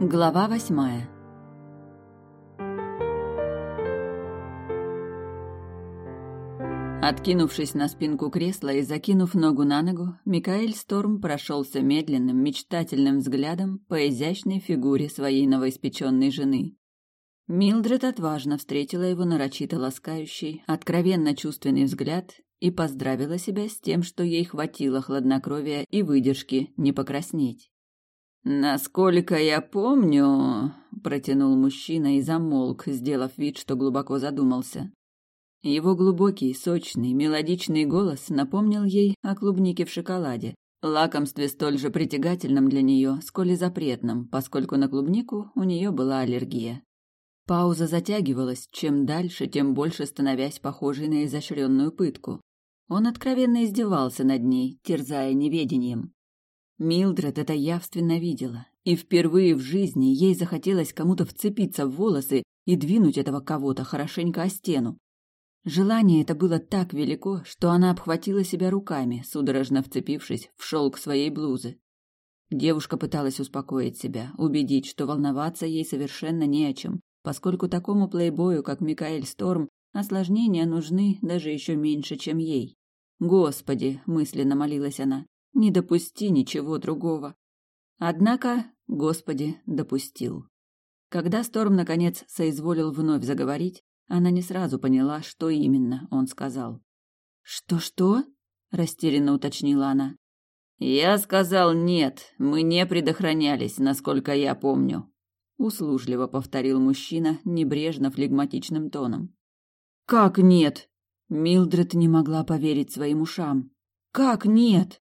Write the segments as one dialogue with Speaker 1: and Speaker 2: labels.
Speaker 1: Глава восьмая Откинувшись на спинку кресла и закинув ногу на ногу, Микаэль Сторм прошелся медленным, мечтательным взглядом по изящной фигуре своей новоиспеченной жены. Милдред отважно встретила его нарочито ласкающий, откровенно чувственный взгляд и поздравила себя с тем, что ей хватило хладнокровия и выдержки не покраснеть. «Насколько я помню...» — протянул мужчина и замолк, сделав вид, что глубоко задумался. Его глубокий, сочный, мелодичный голос напомнил ей о клубнике в шоколаде, лакомстве столь же притягательном для нее, сколь и запретном, поскольку на клубнику у нее была аллергия. Пауза затягивалась, чем дальше, тем больше становясь похожей на изощренную пытку. Он откровенно издевался над ней, терзая неведением. Милдред это явственно видела, и впервые в жизни ей захотелось кому-то вцепиться в волосы и двинуть этого кого-то хорошенько о стену. Желание это было так велико, что она обхватила себя руками, судорожно вцепившись в шелк своей блузы. Девушка пыталась успокоить себя, убедить, что волноваться ей совершенно не о чем, поскольку такому плейбою, как Микаэль Сторм, осложнения нужны даже еще меньше, чем ей. «Господи!» — мысленно молилась она. «Не допусти ничего другого». Однако, Господи, допустил. Когда Сторм, наконец, соизволил вновь заговорить, она не сразу поняла, что именно он сказал. «Что-что?» – растерянно уточнила она. «Я сказал нет, мы не предохранялись, насколько я помню», – услужливо повторил мужчина небрежно флегматичным тоном. «Как нет?» Милдред не могла поверить своим ушам. «Как нет?»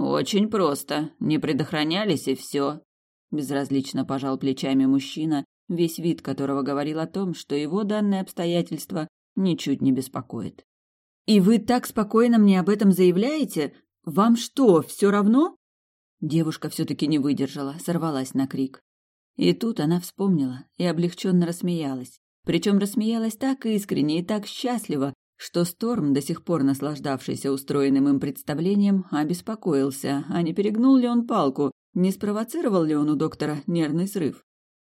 Speaker 1: «Очень просто. Не предохранялись, и все», – безразлично пожал плечами мужчина, весь вид которого говорил о том, что его данное обстоятельство ничуть не беспокоит. «И вы так спокойно мне об этом заявляете? Вам что, все равно?» Девушка все-таки не выдержала, сорвалась на крик. И тут она вспомнила и облегченно рассмеялась. Причем рассмеялась так искренне и так счастливо, что Сторм, до сих пор наслаждавшийся устроенным им представлением, обеспокоился, а не перегнул ли он палку, не спровоцировал ли он у доктора нервный срыв.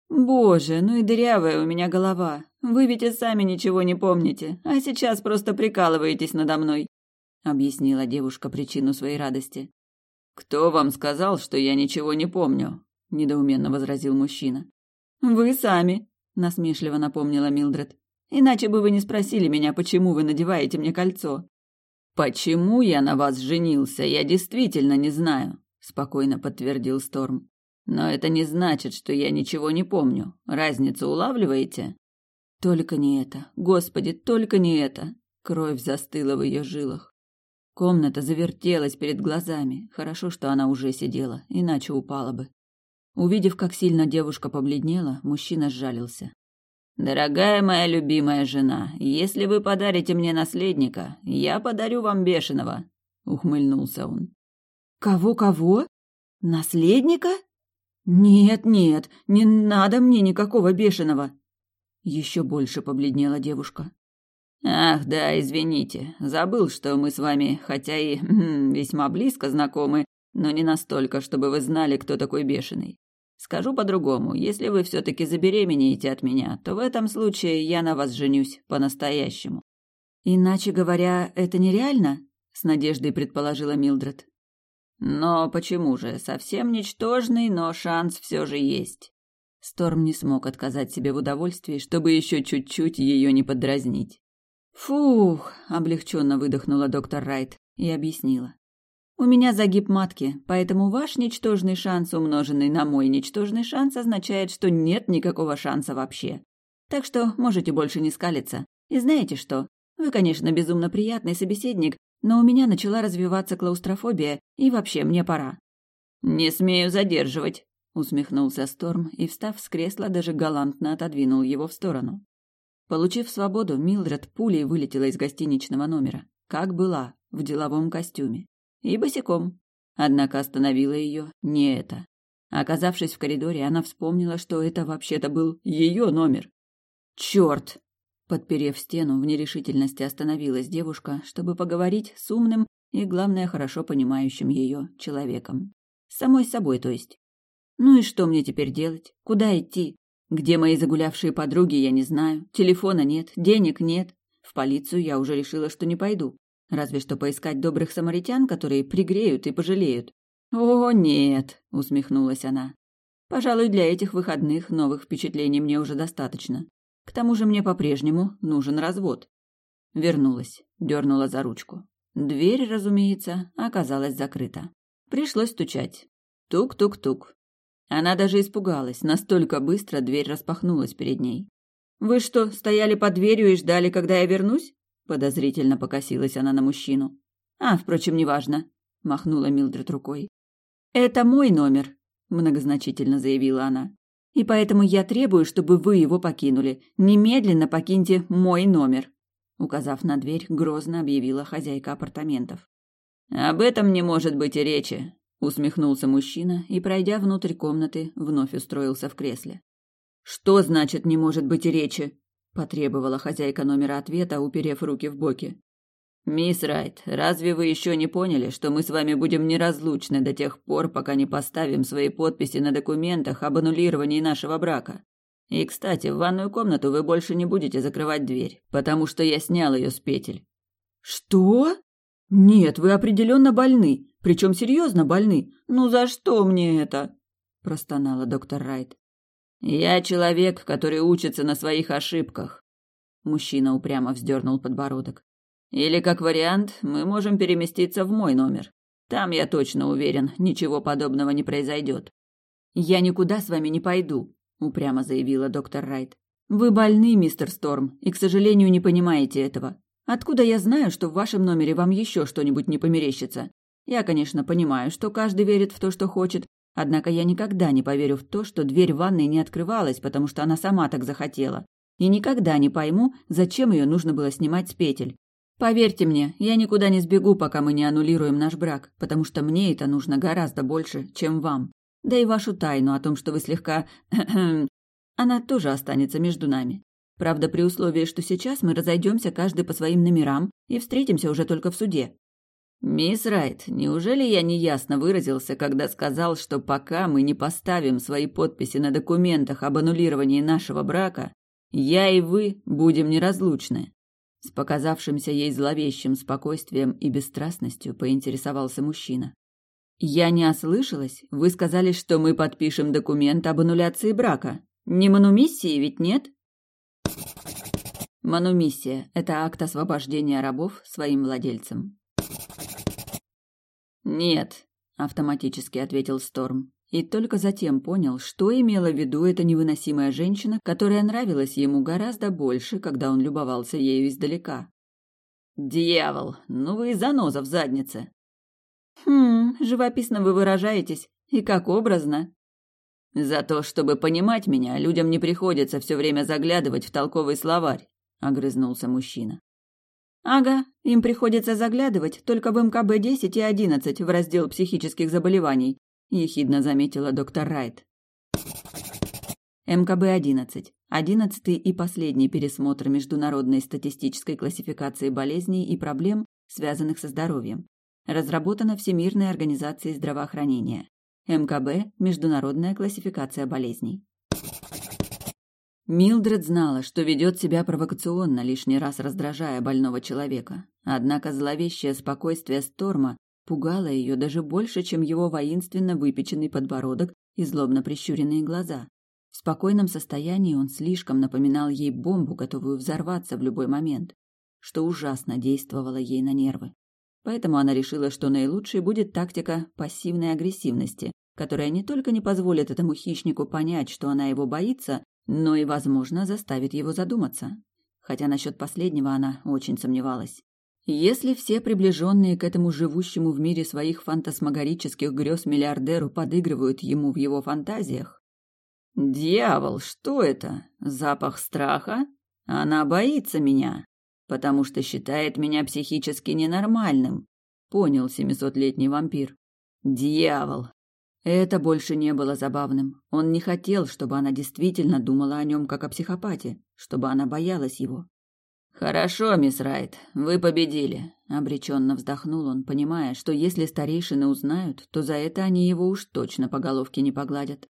Speaker 1: «Боже, ну и дырявая у меня голова. Вы ведь и сами ничего не помните, а сейчас просто прикалываетесь надо мной», — объяснила девушка причину своей радости. «Кто вам сказал, что я ничего не помню?» — недоуменно возразил мужчина. «Вы сами», — насмешливо напомнила Милдред. «Иначе бы вы не спросили меня, почему вы надеваете мне кольцо». «Почему я на вас женился, я действительно не знаю», — спокойно подтвердил Сторм. Но это не значит, что я ничего не помню. Разницу улавливаете? Только не это. Господи, только не это. Кровь застыла в ее жилах. Комната завертелась перед глазами. Хорошо, что она уже сидела, иначе упала бы. Увидев, как сильно девушка побледнела, мужчина сжалился. «Дорогая моя любимая жена, если вы подарите мне наследника, я подарю вам бешеного», — ухмыльнулся он. «Кого-кого? Наследника?» «Нет, нет, не надо мне никакого бешеного!» Еще больше побледнела девушка. «Ах, да, извините, забыл, что мы с вами, хотя и хм, весьма близко знакомы, но не настолько, чтобы вы знали, кто такой бешеный. Скажу по-другому, если вы все-таки забеременеете от меня, то в этом случае я на вас женюсь по-настоящему». «Иначе говоря, это нереально?» — с надеждой предположила Милдред. Но почему же? Совсем ничтожный, но шанс все же есть. Сторм не смог отказать себе в удовольствии, чтобы еще чуть-чуть ее не подразнить. «Фух!» — облегченно выдохнула доктор Райт и объяснила. «У меня загиб матки, поэтому ваш ничтожный шанс, умноженный на мой ничтожный шанс, означает, что нет никакого шанса вообще. Так что можете больше не скалиться. И знаете что? Вы, конечно, безумно приятный собеседник, но у меня начала развиваться клаустрофобия, и вообще мне пора. «Не смею задерживать», — усмехнулся Сторм и, встав с кресла, даже галантно отодвинул его в сторону. Получив свободу, Милдред пулей вылетела из гостиничного номера, как была, в деловом костюме, и босиком. Однако остановила ее не это. Оказавшись в коридоре, она вспомнила, что это вообще-то был ее номер. «Черт!» Подперев стену, в нерешительности остановилась девушка, чтобы поговорить с умным и, главное, хорошо понимающим ее человеком. Самой собой, то есть. Ну и что мне теперь делать? Куда идти? Где мои загулявшие подруги, я не знаю. Телефона нет, денег нет. В полицию я уже решила, что не пойду. Разве что поискать добрых самаритян, которые пригреют и пожалеют. «О, нет!» — усмехнулась она. «Пожалуй, для этих выходных новых впечатлений мне уже достаточно. К тому же мне по-прежнему нужен развод». Вернулась, дернула за ручку. Дверь, разумеется, оказалась закрыта. Пришлось стучать. Тук-тук-тук. Она даже испугалась, настолько быстро дверь распахнулась перед ней. «Вы что, стояли под дверью и ждали, когда я вернусь?» Подозрительно покосилась она на мужчину. «А, впрочем, неважно», — махнула Милдред рукой. «Это мой номер», — многозначительно заявила она. «И поэтому я требую, чтобы вы его покинули. Немедленно покиньте мой номер», — указав на дверь, грозно объявила хозяйка апартаментов. «Об этом не может быть и речи», усмехнулся мужчина и, пройдя внутрь комнаты, вновь устроился в кресле. Что значит не может быть и речи? Потребовала хозяйка номера ответа, уперев руки в боки. Мисс Райт, разве вы еще не поняли, что мы с вами будем неразлучны до тех пор, пока не поставим свои подписи на документах об аннулировании нашего брака? И, кстати, в ванную комнату вы больше не будете закрывать дверь, потому что я снял ее с петель. Что? Нет, вы определенно больны. Причем серьезно больны. Ну за что мне это? простонала доктор Райт. Я человек, который учится на своих ошибках. Мужчина упрямо вздернул подбородок. Или как вариант, мы можем переместиться в мой номер. Там, я точно уверен, ничего подобного не произойдет. Я никуда с вами не пойду, упрямо заявила доктор Райт. Вы больны, мистер Сторм, и, к сожалению, не понимаете этого. Откуда я знаю, что в вашем номере вам еще что-нибудь не померещится? Я, конечно, понимаю, что каждый верит в то, что хочет, однако я никогда не поверю в то, что дверь ванной не открывалась, потому что она сама так захотела. И никогда не пойму, зачем ее нужно было снимать с петель. Поверьте мне, я никуда не сбегу, пока мы не аннулируем наш брак, потому что мне это нужно гораздо больше, чем вам. Да и вашу тайну о том, что вы слегка... она тоже останется между нами. Правда, при условии, что сейчас мы разойдемся каждый по своим номерам и встретимся уже только в суде. «Мисс Райт, неужели я неясно выразился, когда сказал, что пока мы не поставим свои подписи на документах об аннулировании нашего брака, я и вы будем неразлучны?» С показавшимся ей зловещим спокойствием и бесстрастностью поинтересовался мужчина. «Я не ослышалась? Вы сказали, что мы подпишем документ об аннуляции брака. Не манумиссии ведь нет?» Манумиссия – это акт освобождения рабов своим владельцам. «Нет», — автоматически ответил Сторм. И только затем понял, что имела в виду эта невыносимая женщина, которая нравилась ему гораздо больше, когда он любовался ею издалека. «Дьявол, ну вы и заноза в заднице!» «Хм, живописно вы выражаетесь, и как образно!» «За то, чтобы понимать меня, людям не приходится все время заглядывать в толковый словарь», — огрызнулся мужчина. Ага, им приходится заглядывать только в МКБ-10 и 11 в раздел психических заболеваний, ехидно заметила доктор Райт. МКБ-11. Одиннадцатый и последний пересмотр международной статистической классификации болезней и проблем, связанных со здоровьем. Разработана Всемирной организацией здравоохранения. МКБ – Международная классификация болезней. Милдред знала, что ведет себя провокационно, лишний раз раздражая больного человека. Однако зловещее спокойствие Сторма пугало ее даже больше, чем его воинственно выпеченный подбородок и злобно прищуренные глаза. В спокойном состоянии он слишком напоминал ей бомбу, готовую взорваться в любой момент, что ужасно действовало ей на нервы. Поэтому она решила, что наилучшей будет тактика пассивной агрессивности, которая не только не позволит этому хищнику понять, что она его боится, но и, возможно, заставит его задуматься. Хотя насчет последнего она очень сомневалась. Если все приближенные к этому живущему в мире своих фантасмагорических грез миллиардеру подыгрывают ему в его фантазиях... Дьявол, что это? Запах страха? Она боится меня, потому что считает меня психически ненормальным, понял семисотлетний вампир. Дьявол, это больше не было забавным. Он не хотел, чтобы она действительно думала о нем как о психопате, чтобы она боялась его. «Хорошо, мисс Райт, вы победили», — обреченно вздохнул он, понимая, что если старейшины узнают, то за это они его уж точно по головке не погладят.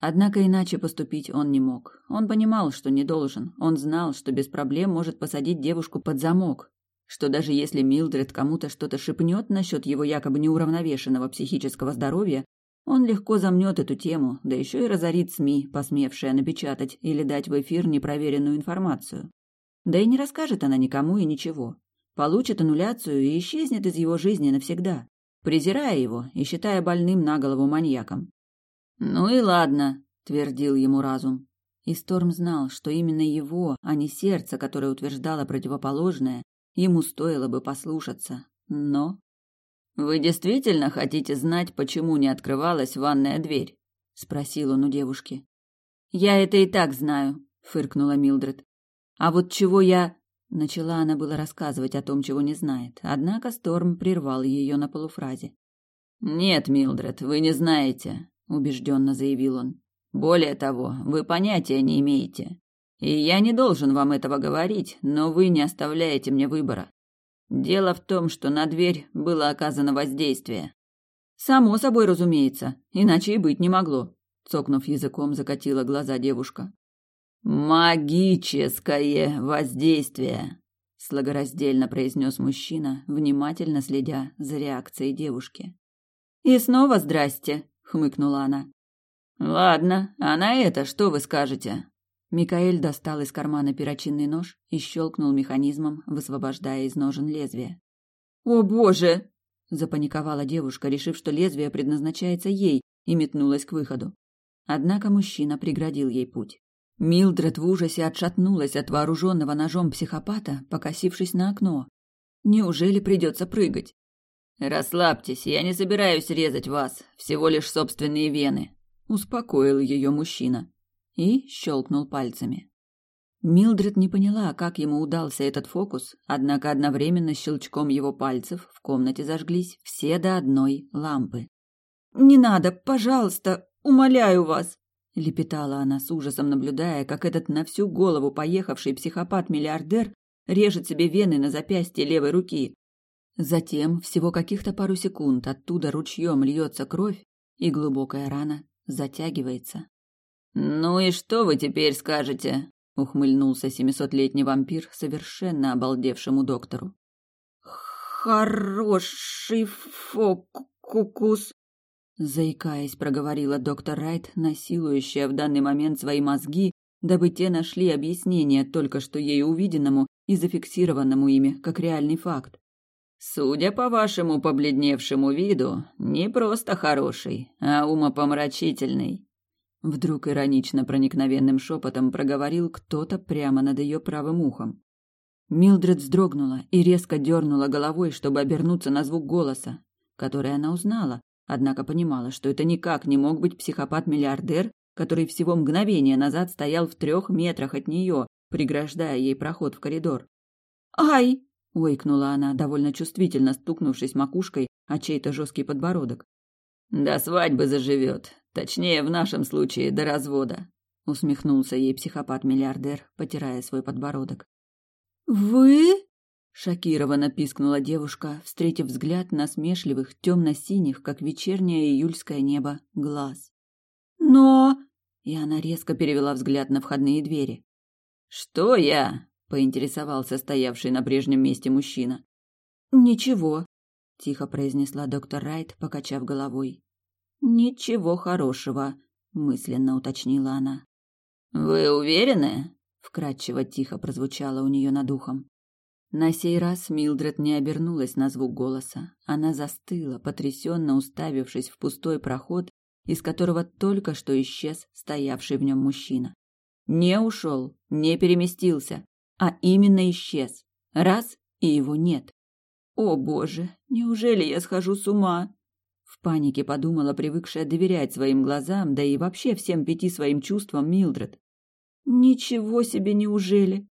Speaker 1: Однако иначе поступить он не мог. Он понимал, что не должен. Он знал, что без проблем может посадить девушку под замок. Что даже если Милдред кому-то что-то шепнет насчет его якобы неуравновешенного психического здоровья, он легко замнет эту тему, да еще и разорит СМИ, посмевшие напечатать или дать в эфир непроверенную информацию. Да и не расскажет она никому и ничего. Получит аннуляцию и исчезнет из его жизни навсегда, презирая его и считая больным на голову маньяком. «Ну и ладно», — твердил ему разум. И Сторм знал, что именно его, а не сердце, которое утверждало противоположное, ему стоило бы послушаться. Но... «Вы действительно хотите знать, почему не открывалась ванная дверь?» — спросил он у девушки. «Я это и так знаю», — фыркнула Милдред. «А вот чего я...» Начала она было рассказывать о том, чего не знает, однако Сторм прервал ее на полуфразе. «Нет, Милдред, вы не знаете убежденно заявил он. Более того, вы понятия не имеете. И я не должен вам этого говорить, но вы не оставляете мне выбора. Дело в том, что на дверь было оказано воздействие. Само собой, разумеется, иначе и быть не могло, цокнув языком, закатила глаза девушка. Магическое воздействие, слагораздельно произнес мужчина, внимательно следя за реакцией девушки. И снова здрасте, хмыкнула она. Ладно, а на это что вы скажете? Микаэль достал из кармана перочинный нож и щелкнул механизмом, высвобождая из ножен лезвие. О боже! запаниковала девушка, решив, что лезвие предназначается ей, и метнулась к выходу. Однако мужчина преградил ей путь. Милдред в ужасе отшатнулась от вооруженного ножом психопата, покосившись на окно. Неужели придется прыгать? Расслабьтесь, я не собираюсь резать вас, всего лишь собственные вены, успокоил ее мужчина и щелкнул пальцами. Милдред не поняла, как ему удался этот фокус, однако одновременно с щелчком его пальцев в комнате зажглись все до одной лампы. «Не надо, пожалуйста, умоляю вас!» — лепетала она с ужасом, наблюдая, как этот на всю голову поехавший психопат-миллиардер режет себе вены на запястье левой руки. Затем, всего каких-то пару секунд, оттуда ручьем льется кровь, и глубокая рана затягивается. «Ну и что вы теперь скажете?» — ухмыльнулся семисотлетний вампир совершенно обалдевшему доктору. «Хороший фокус!» Заикаясь, проговорила доктор Райт, насилующая в данный момент свои мозги, дабы те нашли объяснение только что ей увиденному и зафиксированному ими как реальный факт. Судя по вашему побледневшему виду, не просто хороший, а умопомрачительный. Вдруг иронично проникновенным шепотом проговорил кто-то прямо над ее правым ухом. Милдред вздрогнула и резко дернула головой, чтобы обернуться на звук голоса, который она узнала, однако понимала, что это никак не мог быть психопат-миллиардер, который всего мгновение назад стоял в трех метрах от нее, преграждая ей проход в коридор. «Ай!» — уикнула она, довольно чувствительно стукнувшись макушкой о чей-то жесткий подбородок. «До свадьбы заживет. Точнее, в нашем случае, до развода», — усмехнулся ей психопат-миллиардер, потирая свой подбородок. «Вы?» — шокированно пискнула девушка, встретив взгляд насмешливых, темно-синих, как вечернее июльское небо, глаз. «Но...» — и она резко перевела взгляд на входные двери. «Что я?» поинтересовался стоявший на прежнем месте мужчина. Ничего, тихо произнесла доктор Райт, покачав головой. Ничего хорошего, мысленно уточнила она. Вы уверены? вкрадчиво тихо прозвучало у нее над ухом. На сей раз Милдред не обернулась на звук голоса. Она застыла, потрясенно уставившись в пустой проход, из которого только что исчез стоявший в нем мужчина. Не ушел, не переместился, а именно исчез. Раз — и его нет. О, боже, неужели я схожу с ума? В панике подумала привыкшая доверять своим глазам, да и вообще всем пяти своим чувствам Милдред. Ничего себе, неужели?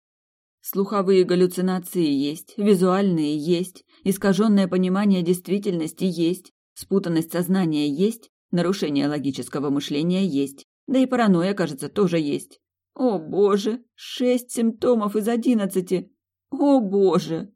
Speaker 1: Слуховые галлюцинации есть, визуальные есть, искаженное понимание действительности есть, спутанность сознания есть, нарушение логического мышления есть, да и паранойя, кажется, тоже есть. О боже, шесть симптомов из одиннадцати. О боже!